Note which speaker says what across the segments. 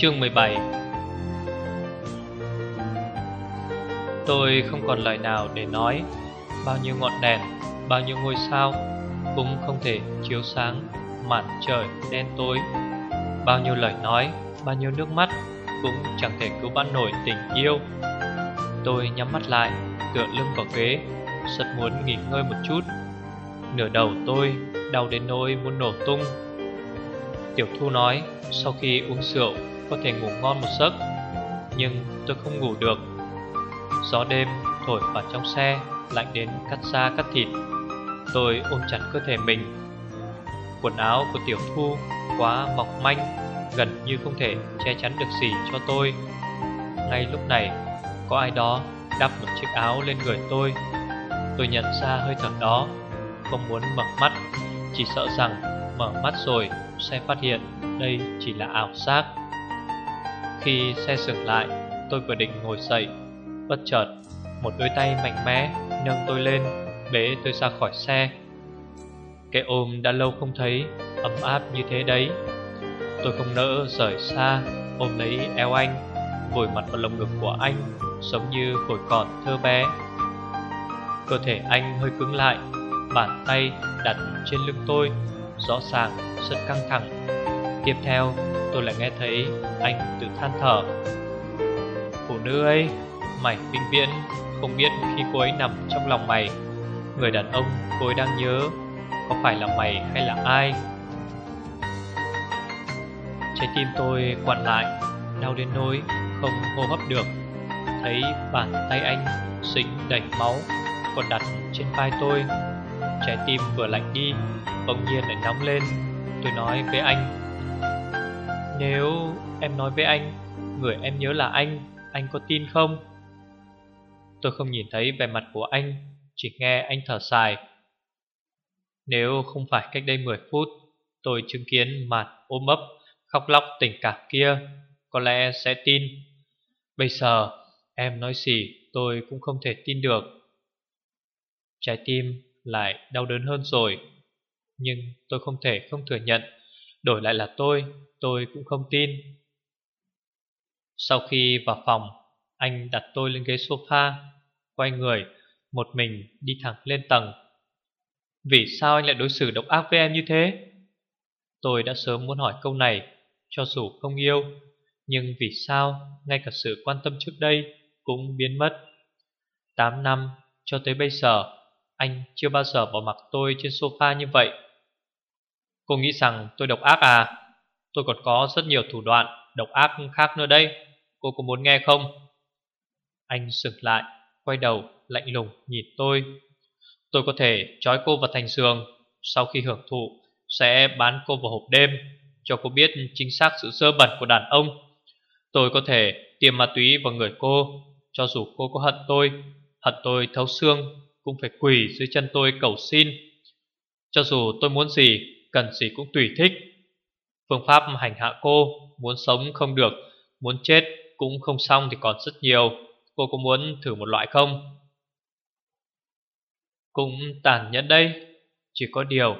Speaker 1: Chương 17 Tôi không còn lời nào để nói. Bao nhiêu ngọn đèn, bao nhiêu ngôi sao Cũng không thể chiếu sáng màn trời đen tối. Bao nhiêu lời nói, bao nhiêu nước mắt Cũng chẳng thể cứu vãn nổi tình yêu. Tôi nhắm mắt lại, tựa lưng vào ghế Rất muốn nghỉ ngơi một chút. Nửa đầu tôi đau đến nỗi muốn nổ tung. Tiểu Thu nói Sau khi uống rượu có thể ngủ ngon một giấc, Nhưng tôi không ngủ được. Gió đêm thổi vào trong xe, Lạnh đến cắt da cắt thịt. Tôi ôm chặt cơ thể mình. Quần áo của Tiểu Thu quá mỏng manh, Gần như không thể che chắn được gì cho tôi. Ngay lúc này, Có ai đó đắp một chiếc áo lên người tôi. Tôi nhận ra hơi thở đó, Không muốn mở mắt, Chỉ sợ rằng mở mắt rồi Sẽ phát hiện đây chỉ là ảo giác khi xe dừng lại, Tôi vừa định ngồi dậy, Bất chợt, Một đôi tay mạnh mẽ Nâng tôi lên, Bế tôi ra khỏi xe. Cái ôm đã lâu không thấy, Ấm áp như thế đấy. Tôi không nỡ rời xa, Ôm lấy eo anh Vùi mặt vào lồng ngực của anh, Giống như hồi còn thơ bé. Cơ thể anh hơi cứng lại, Bàn tay đặt trên lưng tôi, Rõ ràng rất căng thẳng. Tiếp theo tôi lại nghe thấy anh tự than thở. Phụ nữ ấy, mày vinh viễn Không biết khi cô ấy nằm trong lòng mày. Người đàn ông cô ấy đang nhớ Có phải là mày hay là ai? Trái tim tôi quặn lại Đau đến nỗi không hô hấp được. Thấy bàn tay anh dính đầy máu Còn đặt trên vai tôi. Trái tim vừa lạnh đi Bỗng nhiên lại nóng lên. Tôi nói với anh nếu em nói với anh, Người em nhớ là anh Anh có tin không? Tôi không nhìn thấy vẻ mặt của anh, Chỉ nghe anh thở dài. Nếu không phải cách đây 10 phút, Tôi chứng kiến mặt ôm ấp, Khóc lóc tình cảm kia, Có lẽ sẽ tin. Bây giờ, em nói gì Tôi cũng không thể tin được. Trái tim lại đau đớn hơn rồi, Nhưng tôi không thể không thừa nhận, Đổi lại là tôi. Tôi cũng không tin. Sau khi vào phòng, Anh đặt tôi lên ghế sofa, Quay người, Một mình đi thẳng lên tầng. Vì sao anh lại đối xử độc ác với em như thế? Tôi đã sớm muốn hỏi câu này, Cho dù không yêu, Nhưng vì sao Ngay cả sự quan tâm trước đây Cũng biến mất. 8 năm cho tới bây giờ, Anh chưa bao giờ bỏ mặc tôi trên sofa như vậy. Cô nghĩ rằng tôi độc ác à? Tôi còn có rất nhiều thủ đoạn Độc ác khác nữa đây. Cô có muốn nghe không? Anh sực lại, Quay đầu, lạnh lùng nhìn tôi. Tôi có thể trói cô vào thành giường. Sau khi hưởng thụ, Sẽ bán cô vào hộp đêm, Cho cô biết chính xác sự sơ bẩn của đàn ông. Tôi có thể tiêm ma túy vào người cô, Cho dù cô có hận tôi. Hận tôi thấu xương, Cũng phải quỳ dưới chân tôi cầu xin. Cho dù tôi muốn gì, Cần gì cũng tùy thích. Phương pháp hành hạ cô, Muốn sống không được, Muốn chết cũng không xong thì còn rất nhiều. Cô có muốn thử một loại không? Cũng tàn nhẫn đây Chỉ có điều,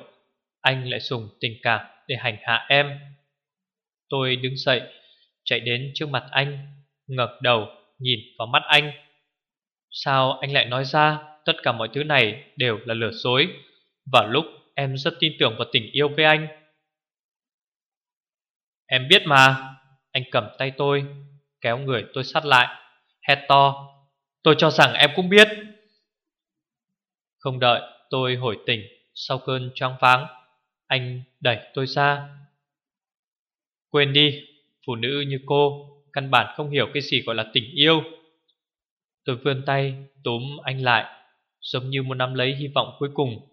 Speaker 1: Anh lại dùng tình cảm để hành hạ em. Tôi đứng dậy, Chạy đến trước mặt anh, ngẩng đầu nhìn vào mắt anh. Sao anh lại nói ra, Tất cả mọi thứ này đều là lừa dối? Vào lúc em rất tin tưởng vào tình yêu với anh Em biết mà. Anh cầm tay tôi, Kéo người tôi sát lại, Hét to. Tôi cho rằng em cũng biết. Không đợi tôi hồi tỉnh, Sau cơn choáng váng, Anh đẩy tôi ra. Quên đi, Phụ nữ như cô Căn bản không hiểu cái gì gọi là tình yêu. Tôi vươn tay túm anh lại, Giống như muốn nắm lấy hy vọng cuối cùng.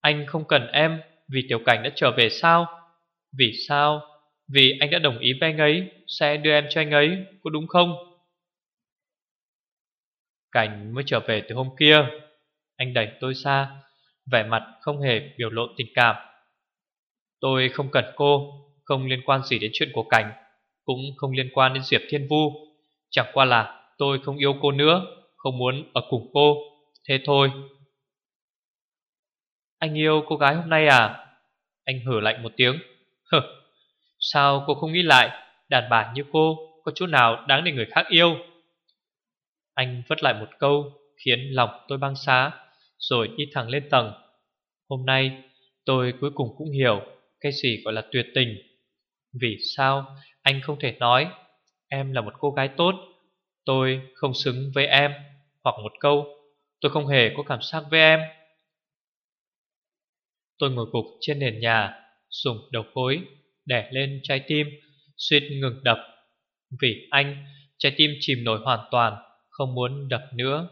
Speaker 1: Anh không cần em Vì tiểu cảnh đã trở về sao? Vì sao? Vì anh đã đồng ý với anh ấy, Sẽ đưa em cho anh ấy, Có đúng không? Cảnh mới trở về từ hôm kia. Anh đẩy tôi xa Vẻ mặt không hề biểu lộ tình cảm. Tôi không cần cô, Không liên quan gì đến chuyện của Cảnh, Cũng không liên quan đến Diệp Thiên Vu. Chẳng qua là tôi không yêu cô nữa, Không muốn ở cùng cô. Thế thôi. Anh yêu cô gái hôm nay à? Anh hử lạnh một tiếng. Sao cô không nghĩ lại, Đàn bà như cô Có chỗ nào đáng để người khác yêu? Anh vất lại một câu Khiến lòng tôi băng xá, Rồi đi thẳng lên tầng. Hôm nay, tôi cuối cùng cũng hiểu Cái gì gọi là tuyệt tình. Vì sao anh không thể nói, Em là một cô gái tốt, Tôi không xứng với em. Hoặc một câu, Tôi không hề có cảm giác với em. Tôi ngồi gục trên nền nhà Dùng đầu gối đè lên trái tim, Suýt ngừng đập. Vì anh, trái tim chìm nổi hoàn toàn, Không muốn đập nữa.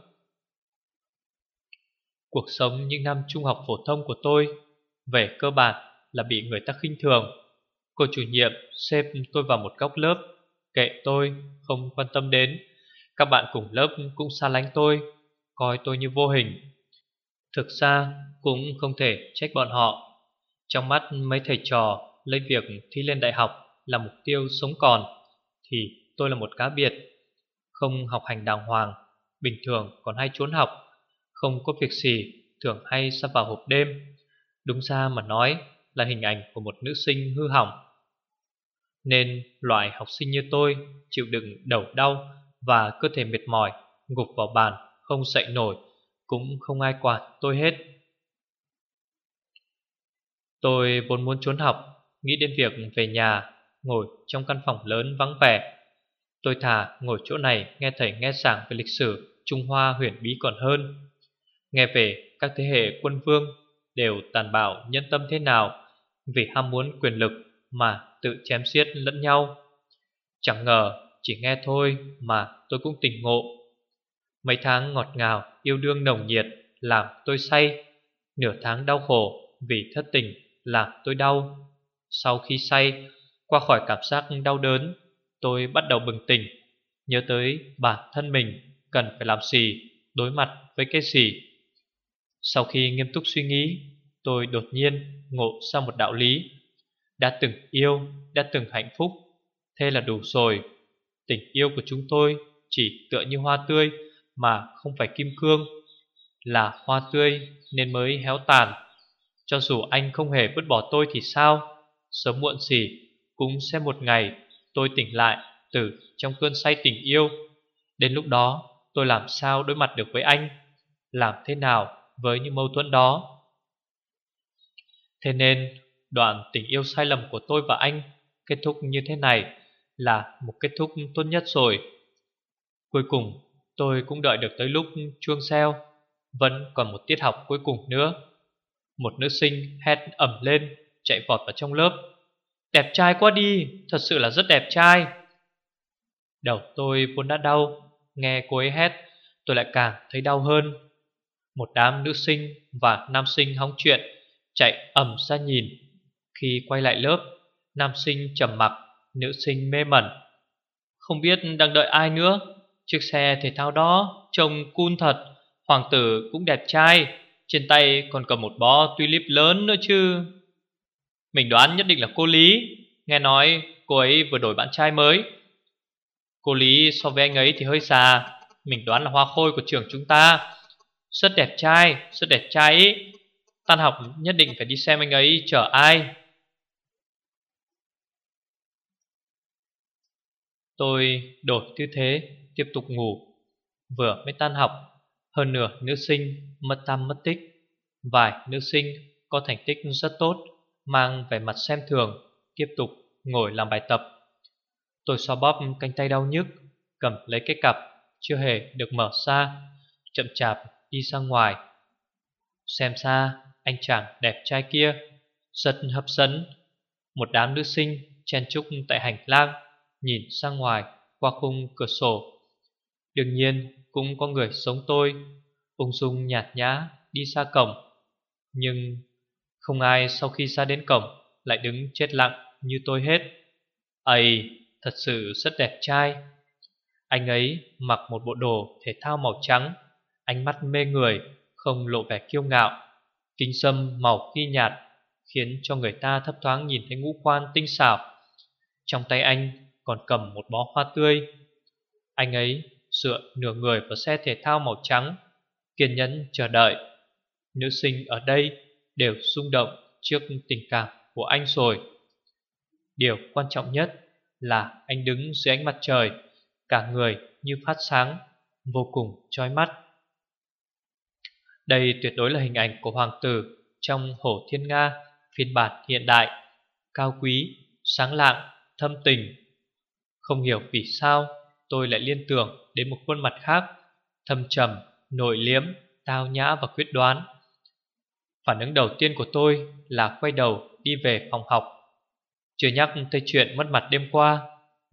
Speaker 1: Cuộc sống những năm trung học phổ thông của tôi, Về cơ bản là bị người ta khinh thường. Cô chủ nhiệm xếp tôi vào một góc lớp, Kệ tôi không quan tâm đến. Các bạn cùng lớp cũng xa lánh tôi, Coi tôi như vô hình. Thực ra cũng không thể trách bọn họ. Trong mắt mấy thầy trò Lấy việc thi lên đại học Là mục tiêu sống còn, Thì tôi là một cá biệt. Không học hành đàng hoàng, Bình thường còn hay trốn học. Không có việc gì Thường hay sắp vào hộp đêm. Đúng ra mà nói là hình ảnh của một nữ sinh hư hỏng. Nên loại học sinh như tôi Chịu đựng đầu đau Và cơ thể mệt mỏi, Gục vào bàn, không dậy nổi, Cũng không ai quản tôi hết. Tôi vốn muốn trốn học, Nghĩ đến việc về nhà, Ngồi trong căn phòng lớn vắng vẻ. Tôi thà ngồi chỗ này Nghe thầy nghe giảng về lịch sử Trung Hoa huyền bí còn hơn. Nghe về các thế hệ quân vương Đều tàn bạo nhân tâm thế nào Vì ham muốn quyền lực Mà tự chém xiết lẫn nhau. Chẳng ngờ chỉ nghe thôi Mà tôi cũng tỉnh ngộ. Mấy tháng ngọt ngào, Yêu đương nồng nhiệt, Làm tôi say. Nửa tháng đau khổ Vì thất tình làm tôi đau. Sau khi say, Qua khỏi cảm giác đau đớn, Tôi bắt đầu bừng tỉnh. Nhớ tới bản thân mình Cần phải làm gì, Đối mặt với cái gì. Sau khi nghiêm túc suy nghĩ, Tôi đột nhiên ngộ ra một đạo lý. Đã từng yêu, Đã từng hạnh phúc. Thế là đủ rồi. Tình yêu của chúng tôi chỉ tựa như hoa tươi Mà không phải kim cương. Là hoa tươi nên mới héo tàn. Cho dù anh không hề vứt bỏ tôi thì sao? Sớm muộn gì, Cũng sẽ một ngày tôi tỉnh lại Từ trong cơn say tình yêu. Đến lúc đó, tôi làm sao đối mặt được với anh? Làm thế nào với những mâu thuẫn đó? Thế nên, đoạn tình yêu sai lầm của tôi và anh Kết thúc như thế này Là một kết thúc tốt nhất rồi. Cuối cùng, tôi cũng đợi được tới lúc chuông xeo Vẫn còn một tiết học cuối cùng nữa. Một nữ sinh hét ẩm lên, Chạy vọt vào trong lớp. Đẹp trai quá đi, Thật sự là rất đẹp trai. Đầu tôi vốn đã đau, Nghe cô ấy hét, Tôi lại càng thấy đau hơn. Một đám nữ sinh và nam sinh hóng chuyện, Chạy ẩm ra nhìn. Khi quay lại lớp, Nam sinh trầm mặc, Nữ sinh mê mẩn. Không biết đang đợi ai nữa, Chiếc xe thể thao đó Trông cool thật, Hoàng tử cũng đẹp trai. Trên tay còn cầm một bó tulip lớn nữa chứ. Mình đoán nhất định là cô Lý. Nghe nói cô ấy vừa đổi bạn trai mới. Cô Lý so với anh ấy thì hơi xà Mình đoán là hoa khôi của trường chúng ta. Rất đẹp trai, Rất đẹp trai ý. Tan học nhất định phải đi xem anh ấy chở ai. Tôi đổi tư thế, Tiếp tục ngủ. Vừa mới tan học hơn nửa nữ sinh mất tâm mất tích Vài nữ sinh có thành tích rất tốt, Mang vẻ mặt xem thường, Tiếp tục ngồi làm bài tập. Tôi xoa bóp cánh tay đau nhức, Cầm lấy cái cặp, Chưa hề được mở ra, Chậm chạp đi ra ngoài. Xem xa anh chàng đẹp trai kia Rất hấp dẫn. Một đám nữ sinh chen chúc tại hành lang, Nhìn sang ngoài qua khung cửa sổ. Đương nhiên cũng có người sống tôi Ung dung nhạt nhã đi xa cổng. Nhưng không ai sau khi ra đến cổng Lại đứng chết lặng như tôi hết. Ây, thật sự rất đẹp trai. Anh ấy mặc một bộ đồ thể thao màu trắng Ánh mắt mê người, không lộ vẻ kiêu ngạo. Kính sâm màu ghi nhạt Khiến cho người ta thấp thoáng nhìn thấy ngũ quan tinh xảo. Trong tay anh còn cầm một bó hoa tươi. Anh ấy dựa nửa người vào xe thể thao màu trắng Kiên nhẫn chờ đợi. Nữ sinh ở đây đều rung động trước tình cảm của anh rồi. Điều quan trọng nhất là anh đứng dưới ánh mặt trời Cả người như phát sáng Vô cùng chói mắt. Đây tuyệt đối là hình ảnh của hoàng tử Trong Hổ Thiên Nga Phiên bản hiện đại Cao quý, sáng lạng, thâm tình. Không hiểu vì sao Tôi lại liên tưởng đến một khuôn mặt khác Thâm trầm, nội liếm, tao nhã và quyết đoán. Phản ứng đầu tiên của tôi là quay đầu đi về phòng học. Chưa nhắc tới chuyện mất mặt đêm qua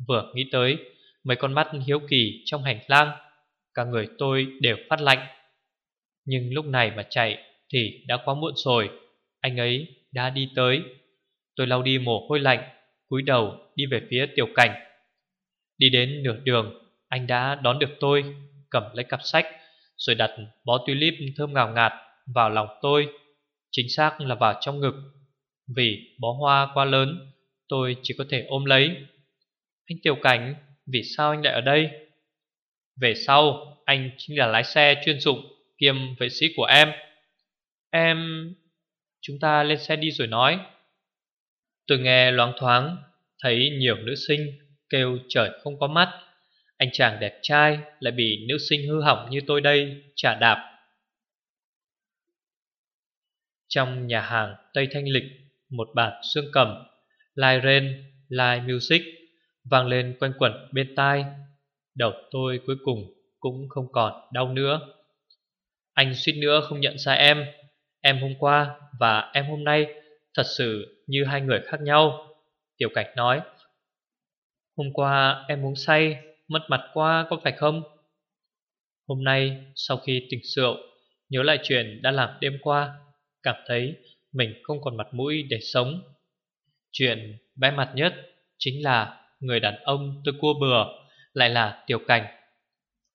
Speaker 1: Vừa nghĩ tới mấy con mắt hiếu kỳ trong hành lang Cả người tôi đều phát lạnh. Nhưng lúc này mà chạy thì đã quá muộn rồi Anh ấy đã đi tới. Tôi lau đi mồ hôi lạnh cúi đầu đi về phía tiểu cảnh. Đi đến nửa đường, Anh đã đón được tôi, Cầm lấy cặp sách, Rồi đặt bó tulip thơm ngào ngạt vào lòng tôi, Chính xác là vào trong ngực. Vì bó hoa quá lớn, Tôi chỉ có thể ôm lấy. Anh Tiểu Cảnh, Vì sao anh lại ở đây? Về sau, anh chính là lái xe chuyên dụng Kiêm vệ sĩ của em. Em, Chúng ta lên xe đi rồi nói. Tôi nghe loáng thoáng, Thấy nhiều nữ sinh Kêu trời không có mắt. Anh chàng đẹp trai Lại bị nữ sinh hư hỏng như tôi đây Trả đạp. Trong nhà hàng Tây Thanh Lịch Một bản xương cầm Live rain, live music Vang lên quanh quẩn bên tai. Đầu tôi cuối cùng Cũng không còn đau nữa. Anh suýt nữa không nhận ra em. Em hôm qua và em hôm nay Thật sự như hai người khác nhau. Tiểu cảnh nói Hôm qua em uống say, Mất mặt qua có phải không? Hôm nay sau khi tỉnh rượu, Nhớ lại chuyện đã làm đêm qua, Cảm thấy mình không còn mặt mũi để sống. Chuyện bé mặt nhất Chính là người đàn ông tôi cua bừa Lại là tiểu cảnh.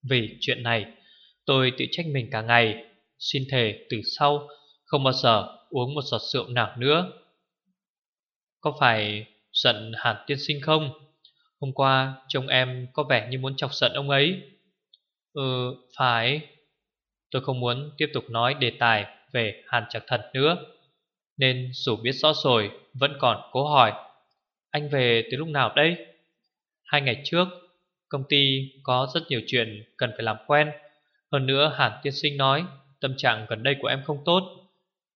Speaker 1: Vì chuyện này, Tôi tự trách mình cả ngày, Xin thề từ sau, Không bao giờ uống một giọt rượu nào nữa. Có phải giận hàn tiên sinh không? Hôm qua, trông em có vẻ như muốn chọc giận ông ấy. Ừ phải. Tôi không muốn tiếp tục nói đề tài về Hàn Trạc Thần nữa. Nên dù biết rõ rồi, Vẫn còn cố hỏi. Anh về từ lúc nào đây? Hai ngày trước, Công ty có rất nhiều chuyện cần phải làm quen. Hơn nữa Hàn Tiên Sinh nói, Tâm trạng gần đây của em không tốt.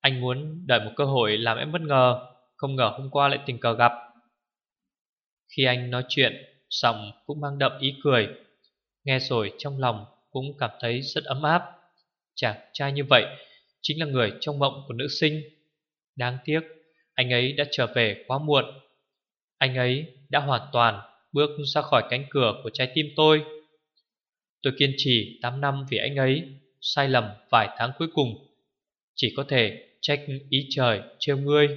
Speaker 1: Anh muốn đợi một cơ hội làm em bất ngờ. Không ngờ hôm qua lại tình cờ gặp. Khi anh nói chuyện, Giọng cũng mang đậm ý cười. Nghe rồi trong lòng cũng cảm thấy rất ấm áp. Chàng trai như vậy Chính là người trong mộng của nữ sinh. Đáng tiếc, Anh ấy đã trở về quá muộn. Anh ấy đã hoàn toàn Bước ra khỏi cánh cửa của trái tim tôi. Tôi kiên trì 8 năm vì anh ấy, Sai lầm vài tháng cuối cùng. Chỉ có thể trách ý trời trêu ngươi.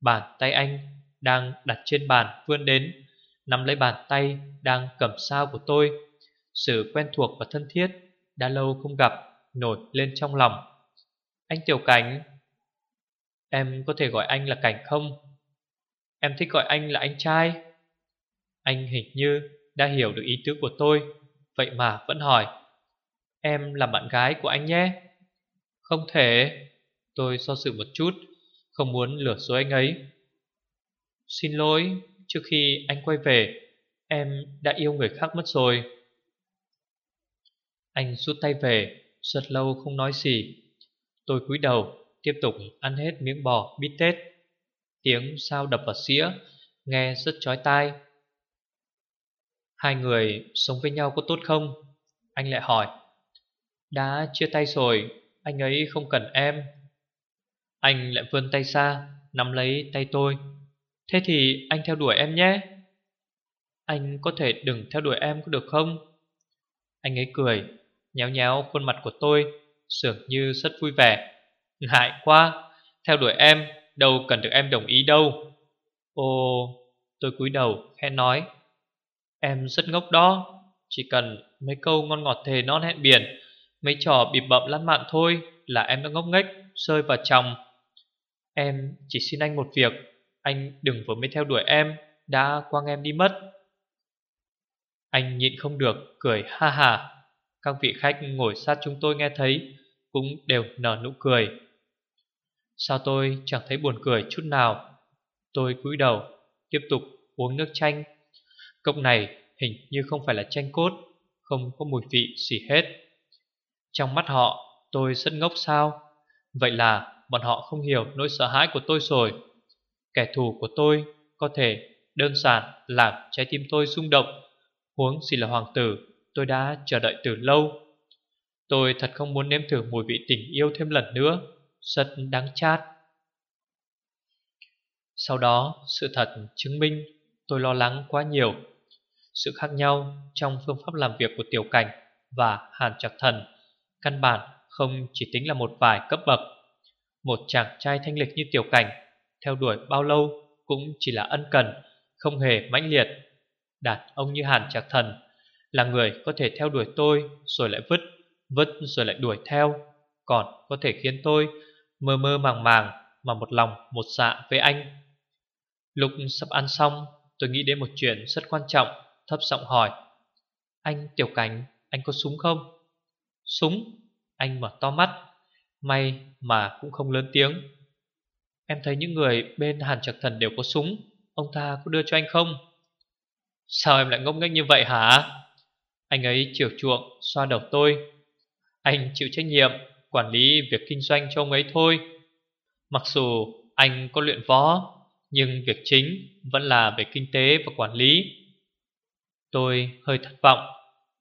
Speaker 1: Bàn tay anh đang đặt trên bàn vươn đến, Nắm lấy bàn tay đang cầm sao của tôi. Sự quen thuộc và thân thiết Đã lâu không gặp, Nổi lên trong lòng. Anh Tiểu Cảnh, Em có thể gọi anh là Cảnh không? Em thích gọi anh là anh trai. Anh hình như đã hiểu được ý tứ của tôi, Vậy mà vẫn hỏi, Em là bạn gái của anh nhé? Không thể. Tôi so sự một chút, Không muốn lừa dối anh ấy. Xin lỗi, Trước khi anh quay về, Em đã yêu người khác mất rồi. Anh rút tay về, Rất lâu không nói gì. Tôi cúi đầu, Tiếp tục ăn hết miếng bò bít tết. Tiếng sao đập vào xĩa, Nghe rất chói tai. Hai người sống với nhau có tốt không? Anh lại hỏi. Đã chia tay rồi, Anh ấy không cần em. Anh lại vươn tay xa Nắm lấy tay tôi. Thế thì anh theo đuổi em nhé. Anh có thể đừng theo đuổi em có được không? Anh ấy cười, Nhéo nhéo khuôn mặt của tôi, Sưởng như rất vui vẻ. Ngại quá, Theo đuổi em, Đâu cần được em đồng ý đâu. Ô, Tôi cúi đầu, khẽ nói. Em rất ngốc đó, Chỉ cần mấy câu ngon ngọt thề non hẹn biển, Mấy trò bịp bậm lăn mạn thôi Là em đã ngốc nghếch, Rơi vào chồng. Em chỉ xin anh một việc anh đừng vừa mới theo đuổi em, Đã quăng em đi mất. Anh nhịn không được, Cười ha ha Các vị khách ngồi sát chúng tôi nghe thấy, Cũng đều nở nụ cười. Sao tôi chẳng thấy buồn cười chút nào? Tôi cúi đầu, Tiếp tục uống nước chanh. Cốc này hình như không phải là chanh cốt, Không có mùi vị gì hết. Trong mắt họ, tôi rất ngốc sao? Vậy là bọn họ không hiểu nỗi sợ hãi của tôi rồi. Kẻ thù của tôi có thể đơn giản làm trái tim tôi rung động. Huống gì là hoàng tử, tôi đã chờ đợi từ lâu. Tôi thật không muốn nếm thử mùi vị tình yêu thêm lần nữa, Rất đáng chát. Sau đó, sự thật chứng minh tôi lo lắng quá nhiều. Sự khác nhau trong phương pháp làm việc của tiểu cảnh và hàn trạc thần Căn bản không chỉ tính là một vài cấp bậc. Một chàng trai thanh lịch như tiểu cảnh theo đuổi bao lâu cũng chỉ là ân cần Không hề mãnh liệt Đạt ông như hàn trạc thần Là người có thể theo đuổi tôi Rồi lại vứt Vứt rồi lại đuổi theo Còn có thể khiến tôi mơ mơ màng màng Mà một lòng một dạ với anh Lúc sắp ăn xong Tôi nghĩ đến một chuyện rất quan trọng Thấp giọng hỏi Anh Tiểu Cảnh, anh có súng không? Súng? Anh mở to mắt May mà cũng không lớn tiếng Em thấy những người bên Hàn Trạc Thần đều có súng. Ông ta có đưa cho anh không? Sao em lại ngốc nghếch như vậy hả? Anh ấy chiều chuộng, xoa đầu tôi. Anh chịu trách nhiệm, Quản lý việc kinh doanh cho ông ấy thôi. Mặc dù anh có luyện võ, Nhưng việc chính vẫn là về kinh tế và quản lý. Tôi hơi thất vọng.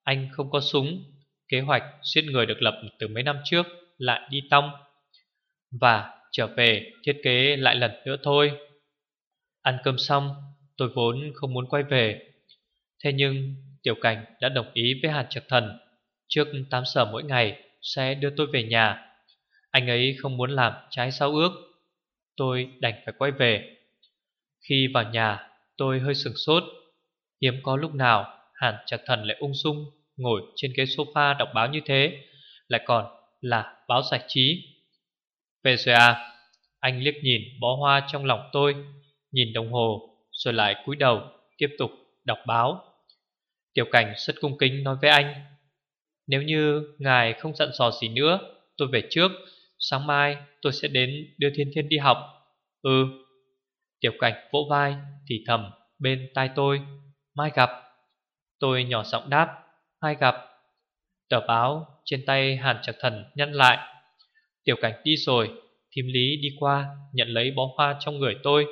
Speaker 1: Anh không có súng. Kế hoạch giết người được lập từ mấy năm trước Lại đi tông. Và trở về thiết kế lại lần nữa thôi. Ăn cơm xong, Tôi vốn không muốn quay về. Thế nhưng Tiểu Cảnh đã đồng ý với Hàn Trạc Thần, Trước 8 giờ mỗi ngày Sẽ đưa tôi về nhà. Anh ấy không muốn làm trái sao ước. Tôi đành phải quay về. Khi vào nhà, Tôi hơi sửng sốt. Hiếm có lúc nào Hàn Trạc Thần lại ung dung Ngồi trên ghế sofa đọc báo như thế, Lại còn là báo giải trí. Về rồi à Anh liếc nhìn bó hoa trong lòng tôi, Nhìn đồng hồ, Rồi lại cúi đầu, tiếp tục đọc báo. Tiểu cảnh rất cung kính nói với anh, Nếu như ngài không dặn dò gì nữa, Tôi về trước, Sáng mai tôi sẽ đến đưa Thiên Thiên đi học. Ừ. Tiểu cảnh vỗ vai, thì thầm bên tai tôi, Mai gặp. Tôi nhỏ giọng đáp, Mai gặp. Tờ báo trên tay Hàn Trạc Thần nhăn lại Tiểu cảnh đi rồi Thím Lý đi qua, nhận lấy bó hoa trong người tôi.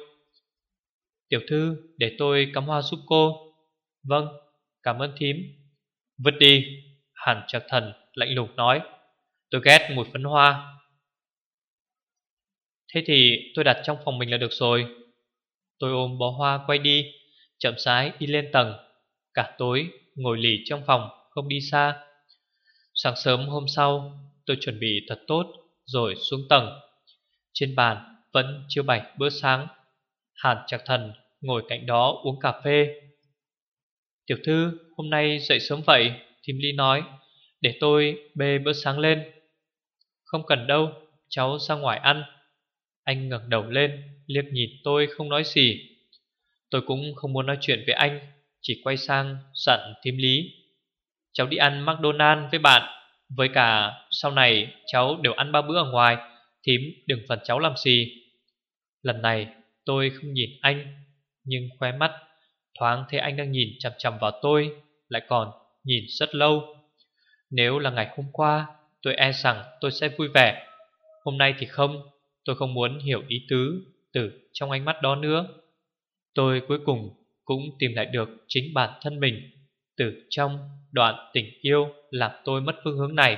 Speaker 1: Tiểu thư, để tôi cắm hoa giúp cô. Vâng Cảm ơn thím. Vứt đi, Hàn Trạc Thần lạnh lùng nói. Tôi ghét mùi phấn hoa. Thế thì tôi đặt trong phòng mình là được rồi. Tôi ôm bó hoa quay đi, Chậm rãi đi lên tầng. Cả tối, ngồi lì trong phòng, Không đi xa. Sáng sớm hôm sau, Tôi chuẩn bị thật tốt. Rồi xuống tầng. Trên bàn vẫn chưa bày bữa sáng. Hàn Trạc Thần ngồi cạnh đó uống cà phê. Tiểu thư, hôm nay dậy sớm vậy? Thím Ly nói. Để tôi bê bữa sáng lên. Không cần đâu, Cháu ra ngoài ăn. Anh ngẩng đầu lên, Liếc nhìn tôi không nói gì. Tôi cũng không muốn nói chuyện với anh, Chỉ quay sang dặn thím Lý Cháu đi ăn McDonald's với bạn. Với cả sau này cháu đều ăn ba bữa ở ngoài, Thím đừng phần cháu làm gì Lần này tôi không nhìn anh, Nhưng khóe mắt Thoáng thấy anh đang nhìn chằm chằm vào tôi, Lại còn nhìn rất lâu. Nếu là ngày hôm qua, Tôi e rằng tôi sẽ vui vẻ. Hôm nay thì không, Tôi không muốn hiểu ý tứ Từ trong ánh mắt đó nữa. Tôi cuối cùng cũng tìm lại được chính bản thân mình. Từ trong đoạn tình yêu làm tôi mất phương hướng này.